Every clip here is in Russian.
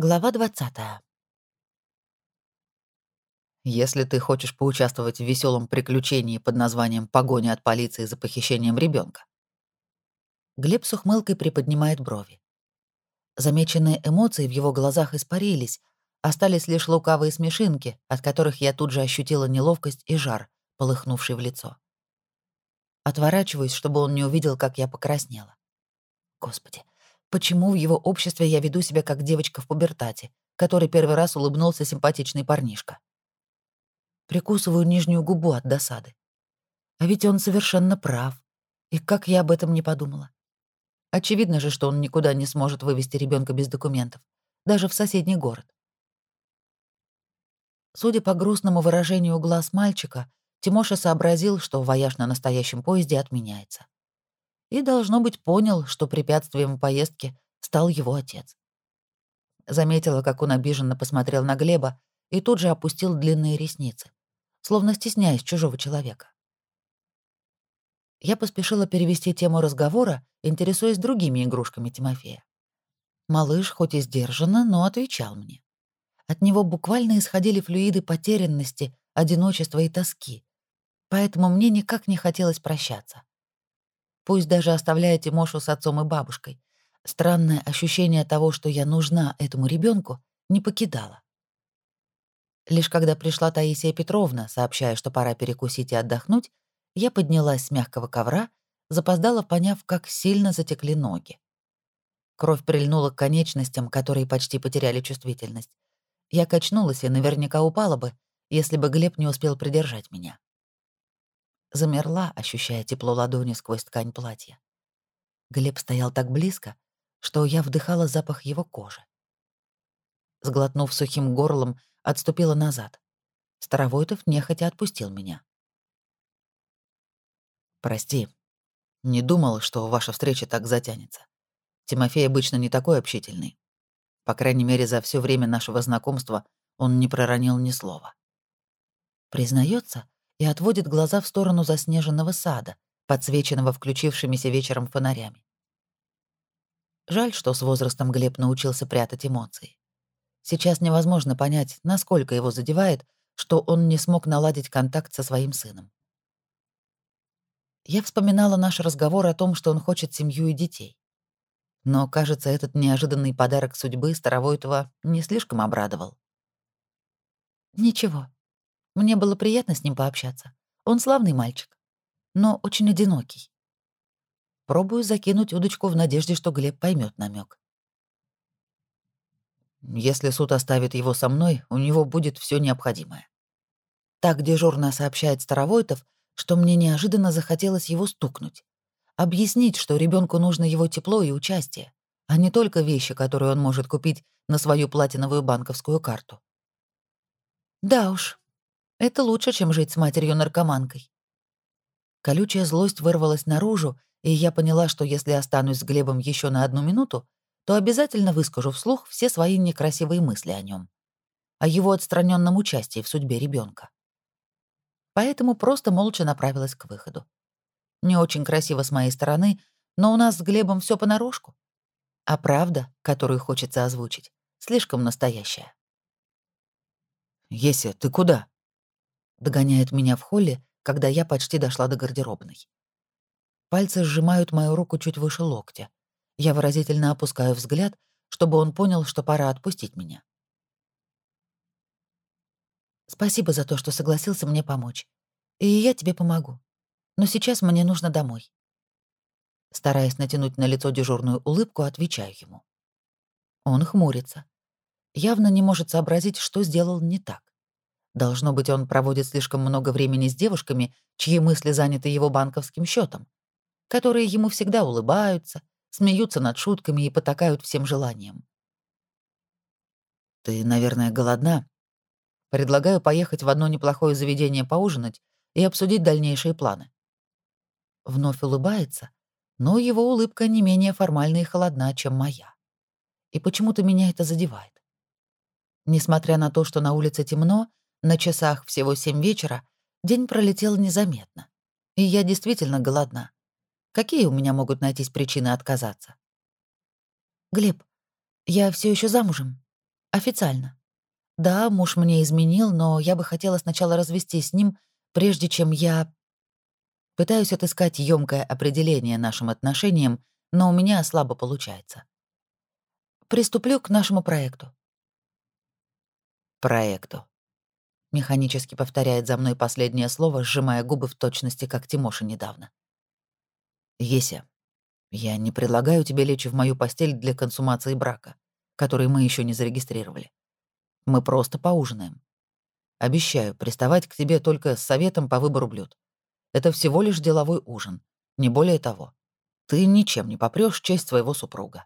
Глава 20. Если ты хочешь поучаствовать в веселом приключении под названием «Погоня от полиции за похищением ребенка. Глеб с ухмылкой приподнимает брови. Замеченные эмоции в его глазах испарились, остались лишь лукавые смешинки, от которых я тут же ощутила неловкость и жар, полыхнувший в лицо. Отворачиваюсь, чтобы он не увидел, как я покраснела. Господи, Почему в его обществе я веду себя как девочка в пубертате, который первый раз улыбнулся симпатичный парнишка? Прикусываю нижнюю губу от досады. А ведь он совершенно прав. И как я об этом не подумала? Очевидно же, что он никуда не сможет вывести ребенка без документов, даже в соседний город. Судя по грустному выражению глаз мальчика, Тимоша сообразил, что вояж на настоящем поезде отменяется и, должно быть, понял, что препятствием поездки стал его отец. Заметила, как он обиженно посмотрел на Глеба и тут же опустил длинные ресницы, словно стесняясь чужого человека. Я поспешила перевести тему разговора, интересуясь другими игрушками Тимофея. Малыш хоть и сдержанно, но отвечал мне. От него буквально исходили флюиды потерянности, одиночества и тоски, поэтому мне никак не хотелось прощаться пусть даже оставляя Тимошу с отцом и бабушкой. Странное ощущение того, что я нужна этому ребенку, не покидало. Лишь когда пришла Таисия Петровна, сообщая, что пора перекусить и отдохнуть, я поднялась с мягкого ковра, запоздала, поняв, как сильно затекли ноги. Кровь прильнула к конечностям, которые почти потеряли чувствительность. Я качнулась и наверняка упала бы, если бы Глеб не успел придержать меня замерла, ощущая тепло ладони сквозь ткань платья. Глеб стоял так близко, что я вдыхала запах его кожи. Сглотнув сухим горлом, отступила назад. Старовойтов нехотя отпустил меня. «Прости, не думал, что ваша встреча так затянется. Тимофей обычно не такой общительный. По крайней мере, за все время нашего знакомства он не проронил ни слова. Признается, и отводит глаза в сторону заснеженного сада, подсвеченного включившимися вечером фонарями. Жаль, что с возрастом Глеб научился прятать эмоции. Сейчас невозможно понять, насколько его задевает, что он не смог наладить контакт со своим сыном. Я вспоминала наш разговор о том, что он хочет семью и детей. Но, кажется, этот неожиданный подарок судьбы Старовойтова не слишком обрадовал. «Ничего», мне было приятно с ним пообщаться. Он славный мальчик, но очень одинокий. Пробую закинуть удочку в надежде, что Глеб поймет намек. Если суд оставит его со мной, у него будет все необходимое. Так дежурно сообщает Старовойтов, что мне неожиданно захотелось его стукнуть. Объяснить, что ребенку нужно его тепло и участие, а не только вещи, которые он может купить на свою платиновую банковскую карту. Да уж, это лучше, чем жить с матерью-наркоманкой. Колючая злость вырвалась наружу, и я поняла, что если останусь с Глебом еще на одну минуту, то обязательно выскажу вслух все свои некрасивые мысли о нем, о его отстраненном участии в судьбе ребенка. Поэтому просто молча направилась к выходу. Не очень красиво с моей стороны, но у нас с Глебом все понарошку. А правда, которую хочется озвучить, слишком настоящая. «Еся, ты куда?» Догоняет меня в холле, когда я почти дошла до гардеробной. Пальцы сжимают мою руку чуть выше локтя. Я выразительно опускаю взгляд, чтобы он понял, что пора отпустить меня. Спасибо за то, что согласился мне помочь. И я тебе помогу. Но сейчас мне нужно домой. Стараясь натянуть на лицо дежурную улыбку, отвечаю ему. Он хмурится. Явно не может сообразить, что сделал не так. Должно быть, он проводит слишком много времени с девушками, чьи мысли заняты его банковским счетом, которые ему всегда улыбаются, смеются над шутками и потакают всем желаниям. «Ты, наверное, голодна? Предлагаю поехать в одно неплохое заведение поужинать и обсудить дальнейшие планы». Вновь улыбается, но его улыбка не менее формальна и холодна, чем моя. И почему-то меня это задевает. Несмотря на то, что на улице темно, на часах всего семь вечера, день пролетел незаметно. И я действительно голодна. Какие у меня могут найтись причины отказаться? «Глеб, я все еще замужем. Официально. Да, муж мне изменил, но я бы хотела сначала развестись с ним, прежде чем я... Пытаюсь отыскать ёмкое определение нашим отношениям, но у меня слабо получается. Приступлю к нашему проекту. Проекту. Механически повторяет за мной последнее слово, сжимая губы в точности, как Тимоша недавно. Еся, я не предлагаю тебе лечь в мою постель для консумации брака, который мы еще не зарегистрировали. Мы просто поужинаем. Обещаю приставать к тебе только с советом по выбору блюд. Это всего лишь деловой ужин, не более того. Ты ничем не попрёшь честь своего супруга.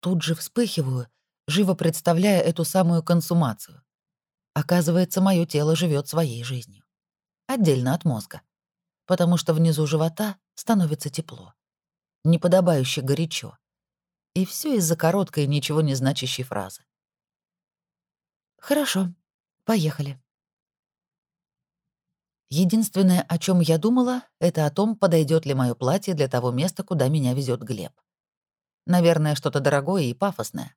Тут же вспыхиваю, живо представляя эту самую консумацию. Оказывается, мое тело живет своей жизнью. Отдельно от мозга. Потому что внизу живота становится тепло. Неподобающе горячо. И все из-за короткой, ничего не значащей фразы. «Хорошо, поехали». Единственное, о чем я думала, это о том, подойдет ли мое платье для того места, куда меня везет Глеб. Наверное, что-то дорогое и пафосное.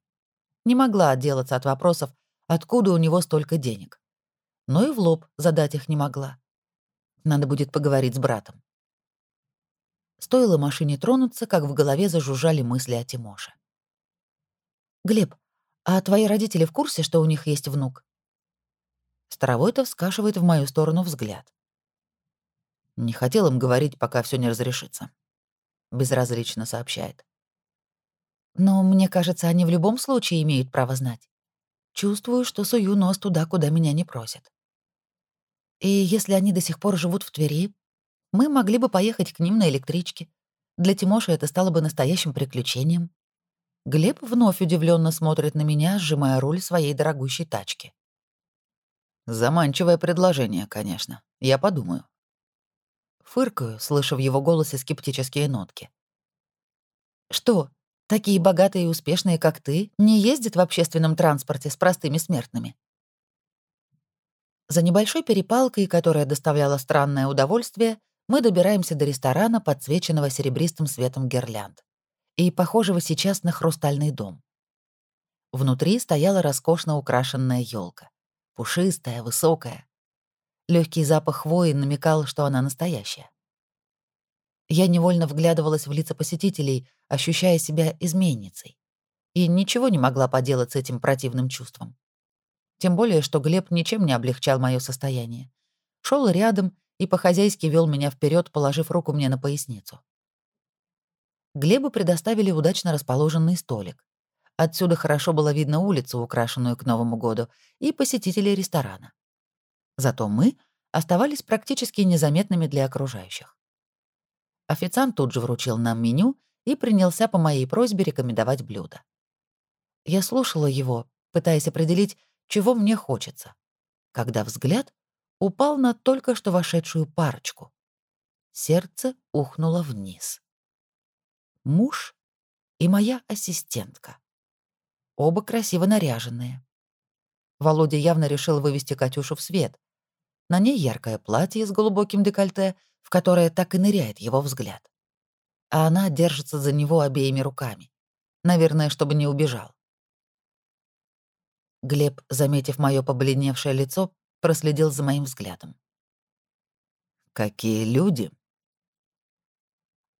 Не могла отделаться от вопросов, откуда у него столько денег. Но и в лоб задать их не могла. Надо будет поговорить с братом. Стоило машине тронуться, как в голове зажужжали мысли о Тимоше. «Глеб, а твои родители в курсе, что у них есть внук?» Старовойтов скашивает в мою сторону взгляд. «Не хотел им говорить, пока все не разрешится», — безразлично сообщает. «Но мне кажется, они в любом случае имеют право знать. Чувствую, что сую нос туда, куда меня не просят. И если они до сих пор живут в Твери, мы могли бы поехать к ним на электричке. Для Тимоши это стало бы настоящим приключением. Глеб вновь удивленно смотрит на меня, сжимая руль своей дорогущей тачки. Заманчивое предложение, конечно. Я подумаю. Фыркаю, слыша в его голосе скептические нотки. Что, Такие богатые и успешные, как ты, не ездят в общественном транспорте с простыми смертными. За небольшой перепалкой, которая доставляла странное удовольствие, мы добираемся до ресторана, подсвеченного серебристым светом гирлянд, и похожего сейчас на хрустальный дом. Внутри стояла роскошно украшенная елка, пушистая, высокая. Легкий запах хвои намекал, что она настоящая. Я невольно вглядывалась в лица посетителей, ощущая себя изменницей. И ничего не могла поделать с этим противным чувством. Тем более, что Глеб ничем не облегчал мое состояние. Шел рядом и по-хозяйски вел меня вперед, положив руку мне на поясницу. Глебу предоставили удачно расположенный столик. Отсюда хорошо было видно улицу, украшенную к Новому году, и посетителей ресторана. Зато мы оставались практически незаметными для окружающих. Официант тут же вручил нам меню и принялся по моей просьбе рекомендовать блюда. Я слушала его, пытаясь определить, чего мне хочется, когда взгляд упал на только что вошедшую парочку. Сердце ухнуло вниз. Муж и моя ассистентка. Оба красиво наряженные. Володя явно решил вывести Катюшу в свет. На ней яркое платье с глубоким декольте, в которое так и ныряет его взгляд. А она держится за него обеими руками. Наверное, чтобы не убежал. Глеб, заметив мое побледневшее лицо, проследил за моим взглядом. «Какие люди